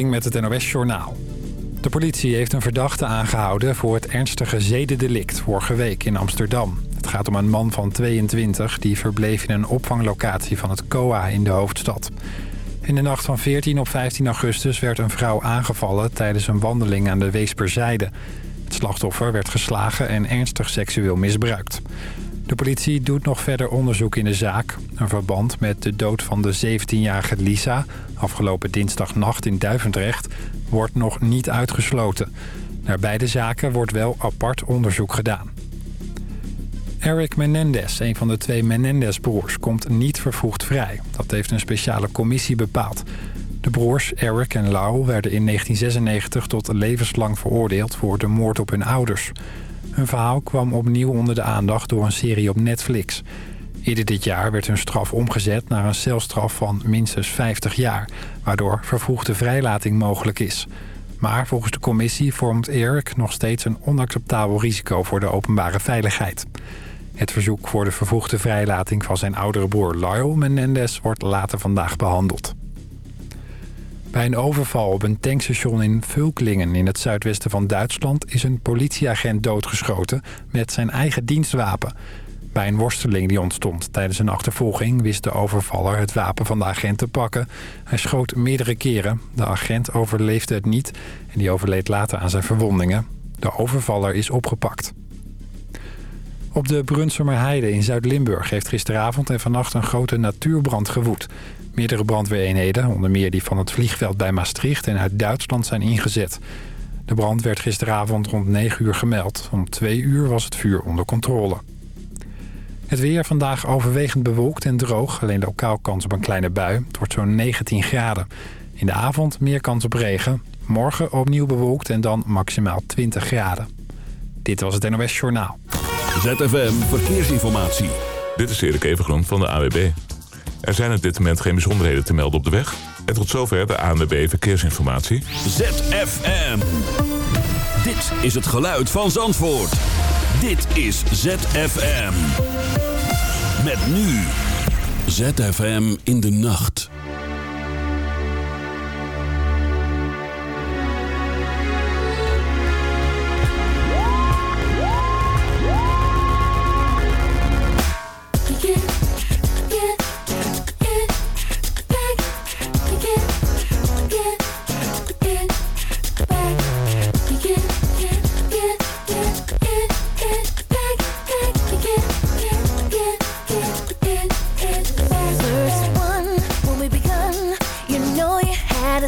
met het NOS-journaal. De politie heeft een verdachte aangehouden voor het ernstige zedendelict vorige week in Amsterdam. Het gaat om een man van 22 die verbleef in een opvanglocatie van het COA in de hoofdstad. In de nacht van 14 op 15 augustus werd een vrouw aangevallen tijdens een wandeling aan de Weesperzijde. Het slachtoffer werd geslagen en ernstig seksueel misbruikt. De politie doet nog verder onderzoek in de zaak. Een verband met de dood van de 17-jarige Lisa, afgelopen dinsdagnacht in Duivendrecht, wordt nog niet uitgesloten. Naar beide zaken wordt wel apart onderzoek gedaan. Eric Menendez, een van de twee Menendez-broers, komt niet vervoegd vrij. Dat heeft een speciale commissie bepaald. De broers Eric en Lau werden in 1996 tot levenslang veroordeeld voor de moord op hun ouders. Hun verhaal kwam opnieuw onder de aandacht door een serie op Netflix. Eerder dit jaar werd hun straf omgezet naar een celstraf van minstens 50 jaar... waardoor vervroegde vrijlating mogelijk is. Maar volgens de commissie vormt Eric nog steeds een onacceptabel risico voor de openbare veiligheid. Het verzoek voor de vervroegde vrijlating van zijn oudere broer Lyle Menendez wordt later vandaag behandeld. Bij een overval op een tankstation in Vulklingen in het zuidwesten van Duitsland... is een politieagent doodgeschoten met zijn eigen dienstwapen. Bij een worsteling die ontstond tijdens een achtervolging... wist de overvaller het wapen van de agent te pakken. Hij schoot meerdere keren. De agent overleefde het niet en die overleed later aan zijn verwondingen. De overvaller is opgepakt. Op de Brunsumerheide in Zuid-Limburg heeft gisteravond en vannacht een grote natuurbrand gewoed. Meerdere brandweereenheden, onder meer die van het vliegveld bij Maastricht en uit Duitsland, zijn ingezet. De brand werd gisteravond rond 9 uur gemeld. Om 2 uur was het vuur onder controle. Het weer vandaag overwegend bewolkt en droog. Alleen lokaal kans op een kleine bui. Het wordt zo'n 19 graden. In de avond meer kans op regen. Morgen opnieuw bewolkt en dan maximaal 20 graden. Dit was het NOS Journaal. ZFM Verkeersinformatie. Dit is Erik Evengroen van de AWB. Er zijn op dit moment geen bijzonderheden te melden op de weg. En tot zover de ANWB Verkeersinformatie. ZFM. Dit is het geluid van Zandvoort. Dit is ZFM. Met nu. ZFM in de nacht.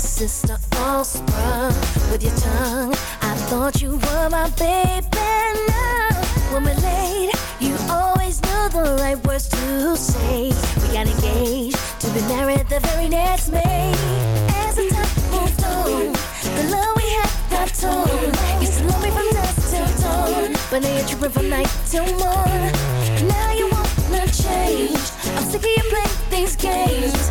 Sister all sprung with your tongue. I thought you were my baby. Now, when we're late, you always know the right words to say. We got engaged to be married the very next May. As the time moved on, the love we had got torn. Used to love me from dusk till dawn, but now you're tripping from night till morn. Now you wanna change. I'm sick of you playing these games.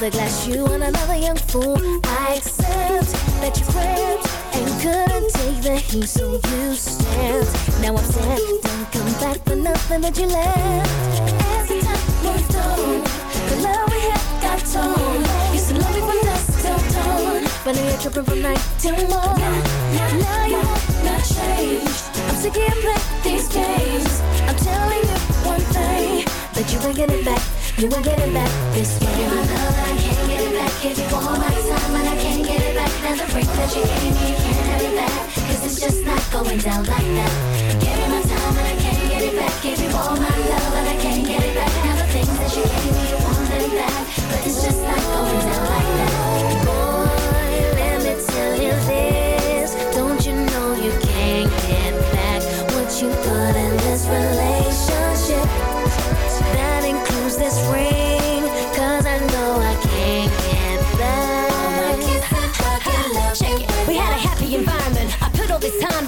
the glass you and another young fool. I accept that you flipped and couldn't take the heat, so you stepped. Now I'm sad, don't come back for nothing that you left. As the time moved on, the love we had got torn. Used to love me from dusk till dawn, but now you're tripping from night till morn. Now you not changed. I'm sick of playing these games. I'm telling you one thing that you ain't getting back. You ain't getting back this way. You my love I can't get it back. Give you all my time and I can't get it back. Now the break that you gave me, you can't have it back. Cause it's just not going down like that. Give you my time and I can't get it back. Give you all my love and I can't get it back. Now the things that you gave me, you want them back. But it's just not going down like that. Boy, let me tell you this.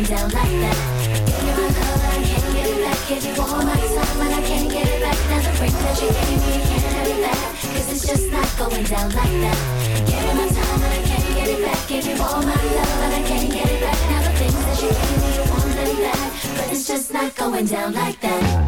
going down like that. Give you my and I can't get it back. Give you all my time and I can't get it back. Now the ring that you gave me, you can't have it back. Cause it's just not going down like that. Give you my time and I can't get it back. Give you all my love and I can't get it back. Now the things that you gave me, you want them back. But it's just not going down like that.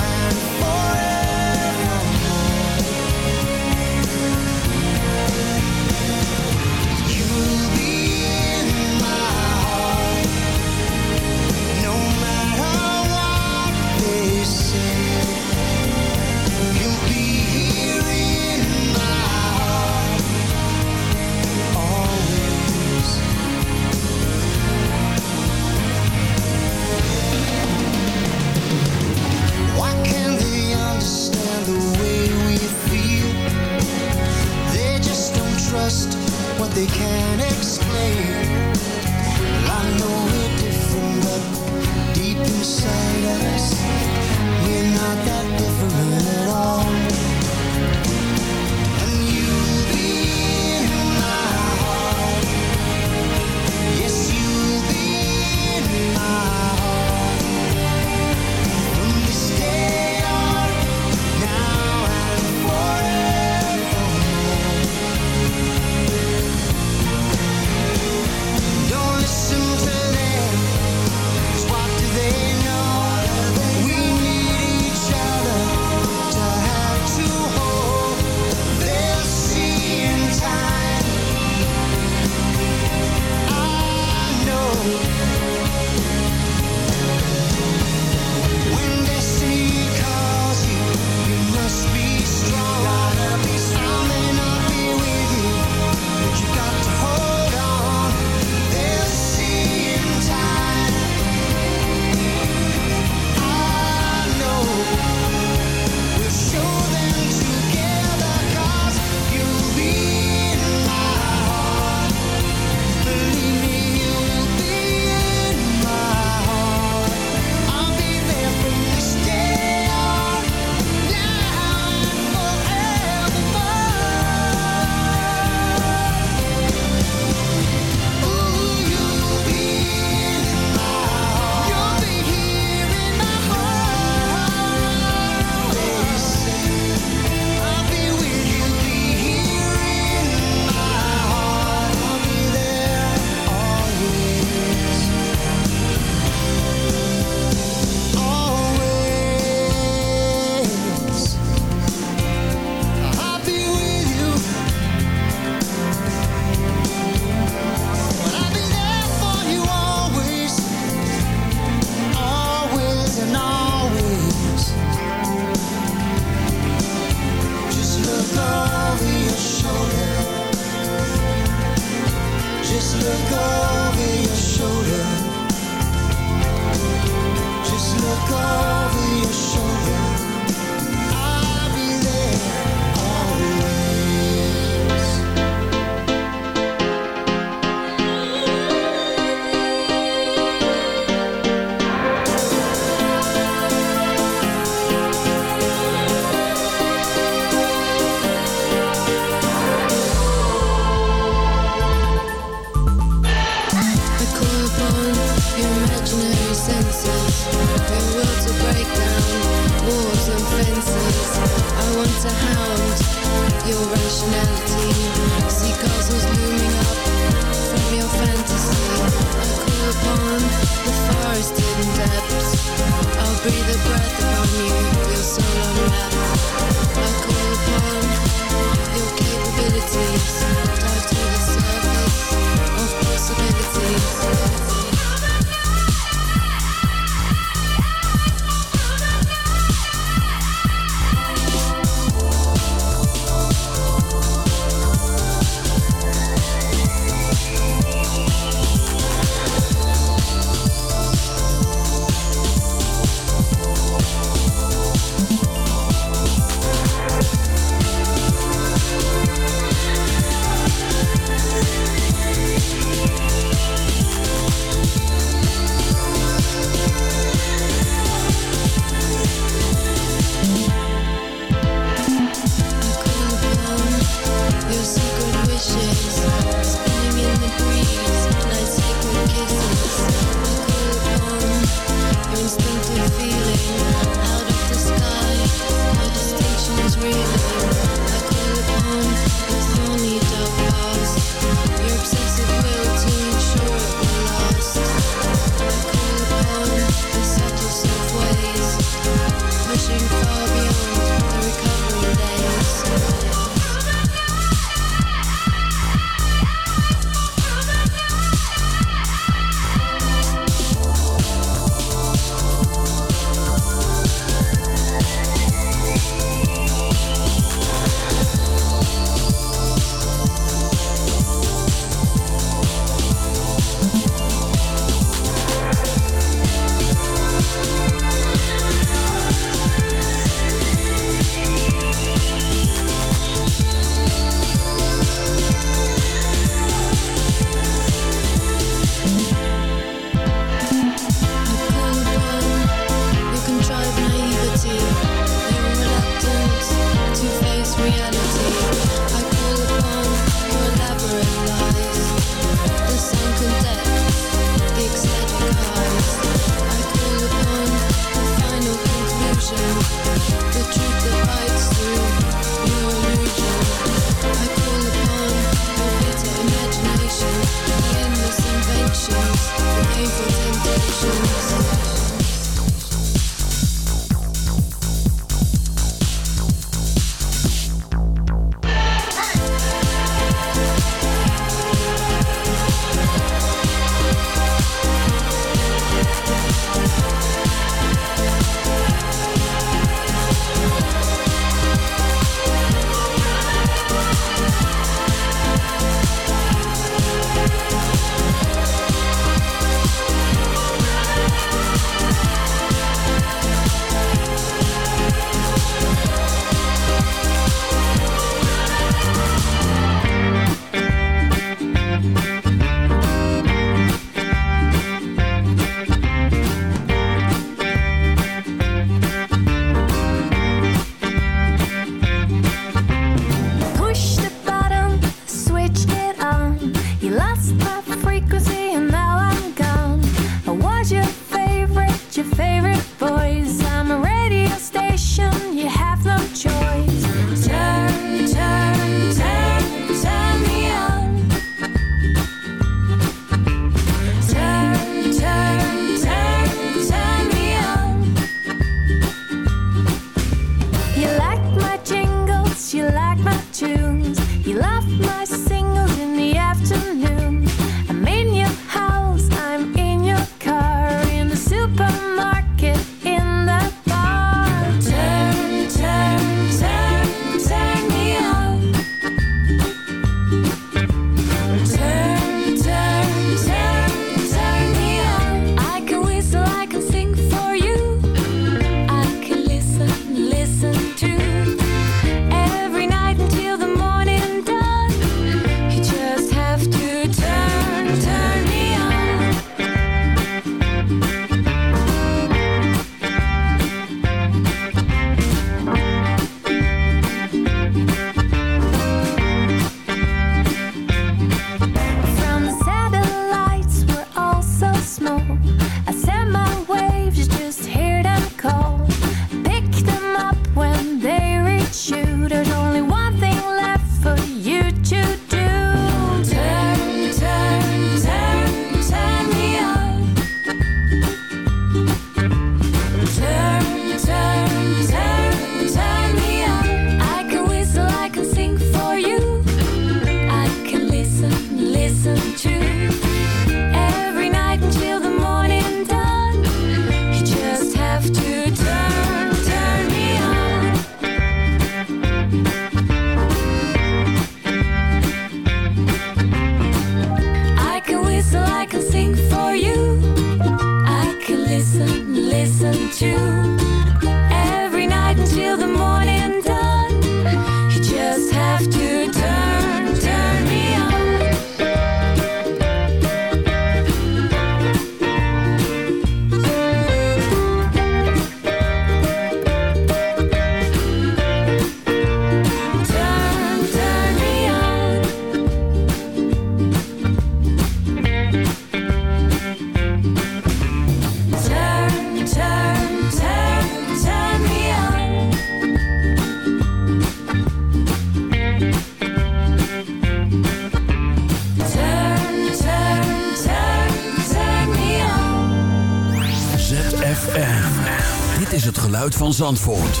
Zandvoort.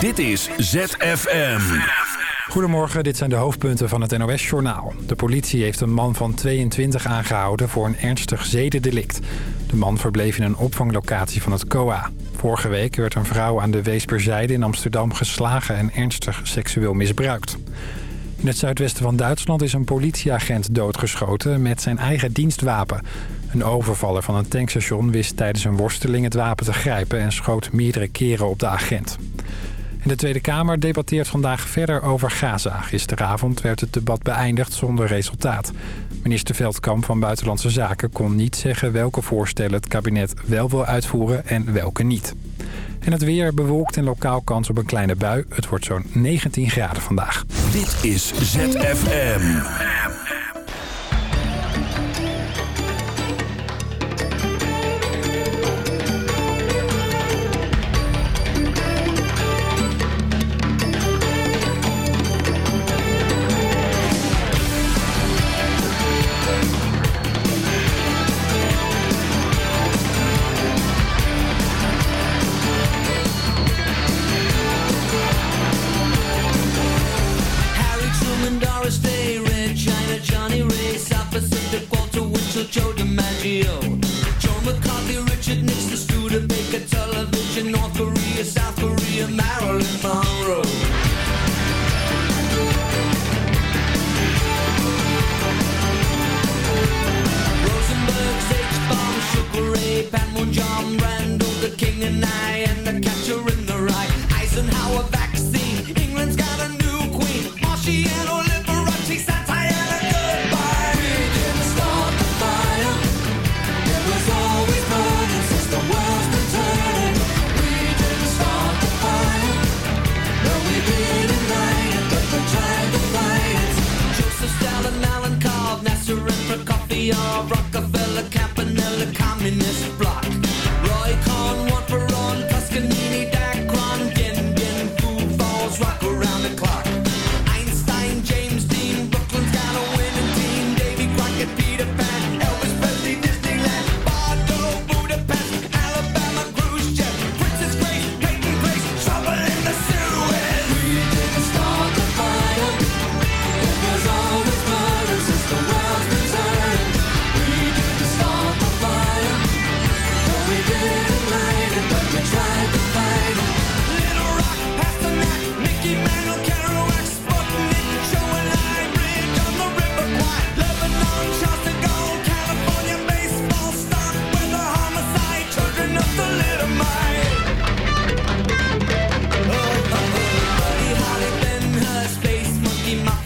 Dit is ZFM. Goedemorgen, dit zijn de hoofdpunten van het NOS-journaal. De politie heeft een man van 22 aangehouden voor een ernstig zedendelict. De man verbleef in een opvanglocatie van het COA. Vorige week werd een vrouw aan de Weesperzijde in Amsterdam geslagen en ernstig seksueel misbruikt. In het zuidwesten van Duitsland is een politieagent doodgeschoten met zijn eigen dienstwapen. Een overvaller van een tankstation wist tijdens een worsteling het wapen te grijpen... en schoot meerdere keren op de agent. In de Tweede Kamer debatteert vandaag verder over Gaza. Gisteravond werd het debat beëindigd zonder resultaat. Minister Veldkamp van Buitenlandse Zaken kon niet zeggen... welke voorstellen het kabinet wel wil uitvoeren en welke niet. En het weer bewolkt en lokaal kans op een kleine bui. Het wordt zo'n 19 graden vandaag. Dit is ZFM.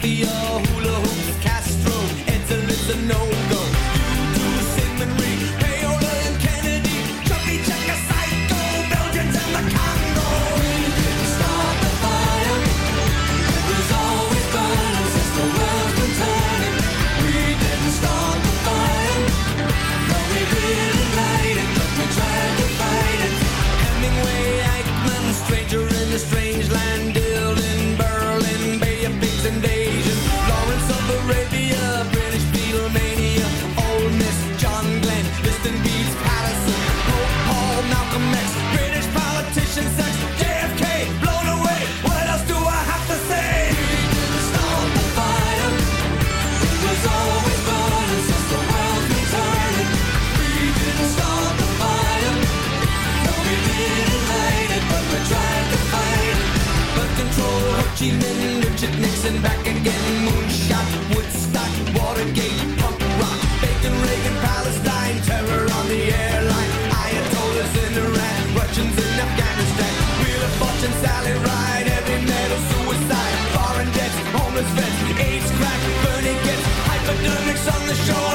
your on the shore.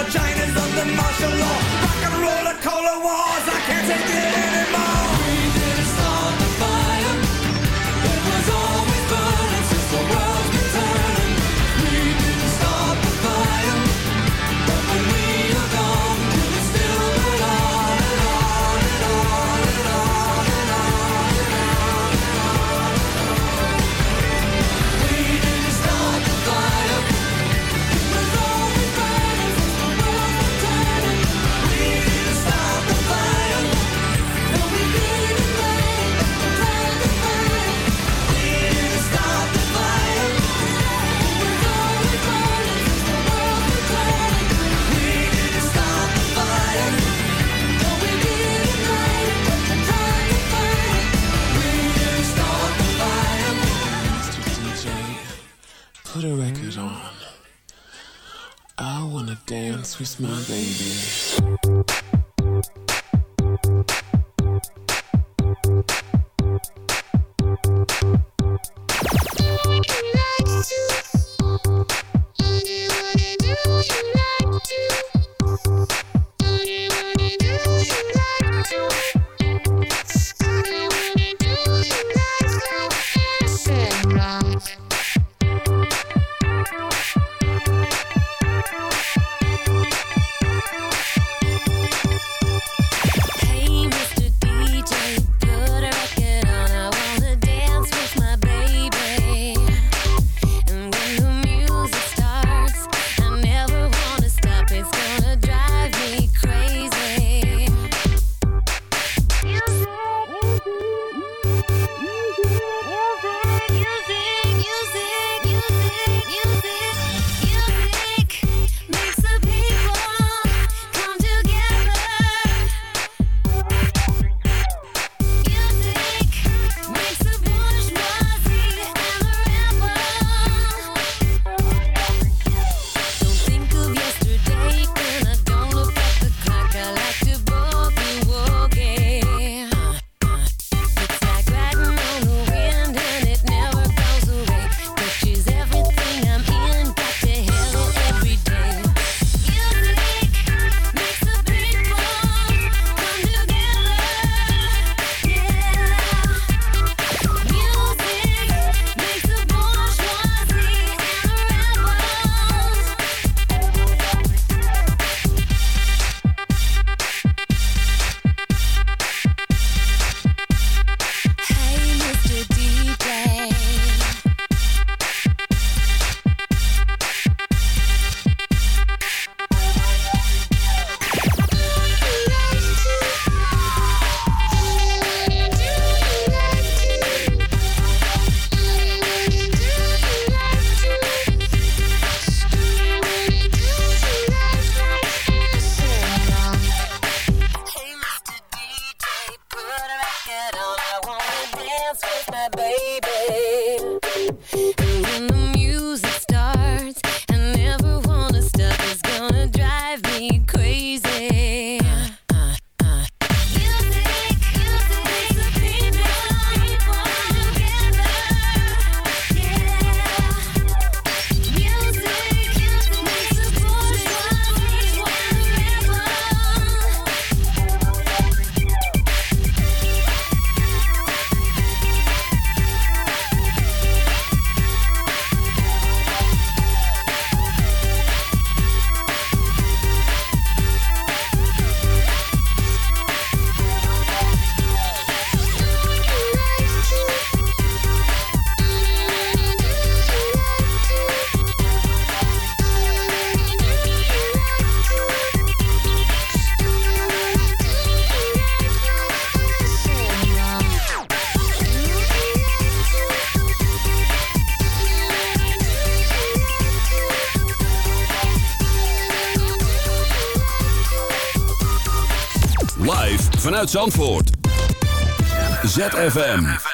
My. Zandvoort. ZFM.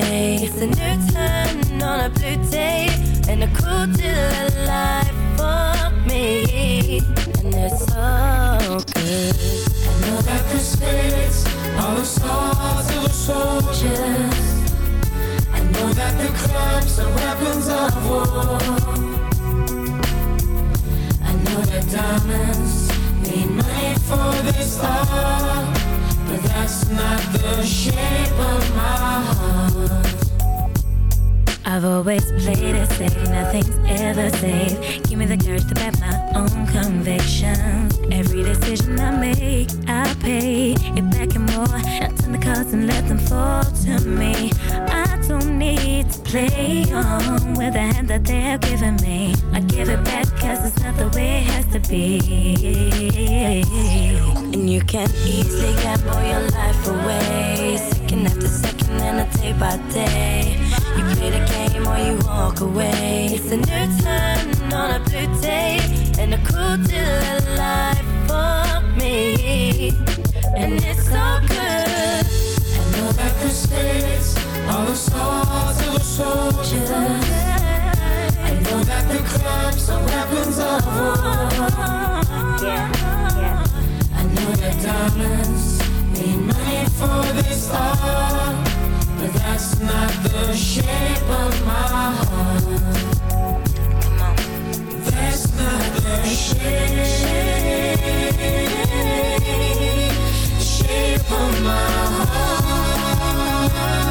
I know that the clubs are weapons of war. I know that diamonds need money for this art, but that's not the shape of my heart. I've always played it safe, nothing's ever safe. Give me the courage to back my own convictions. Every decision I make, I pay it back and more. I turn the cards and let them fall to me. I don't need to play on with the hand that they're giving me. I give it back cause it's not the way it has to be. And you can easily gamble your life away. Second after second and a day by day. You play the game or you walk away. It's a new turn on a blue day and a cool deal life for me. And it's so good. I know that the spirits are the stars of the soldiers. I know that the clubs are weapons of war. I know that diamonds need money for this art. But that's not the shape of my heart. Shape, of my And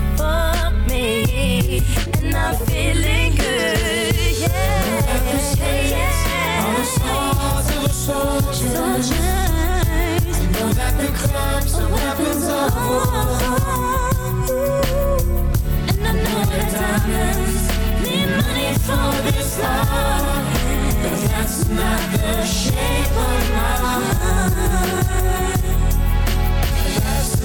for me. And I'm feeling good, yeah. All the stars of the soldiers. I know that the clubs are weapons of war. And I know that diamonds need money for this art. But that's not the shape of my heart.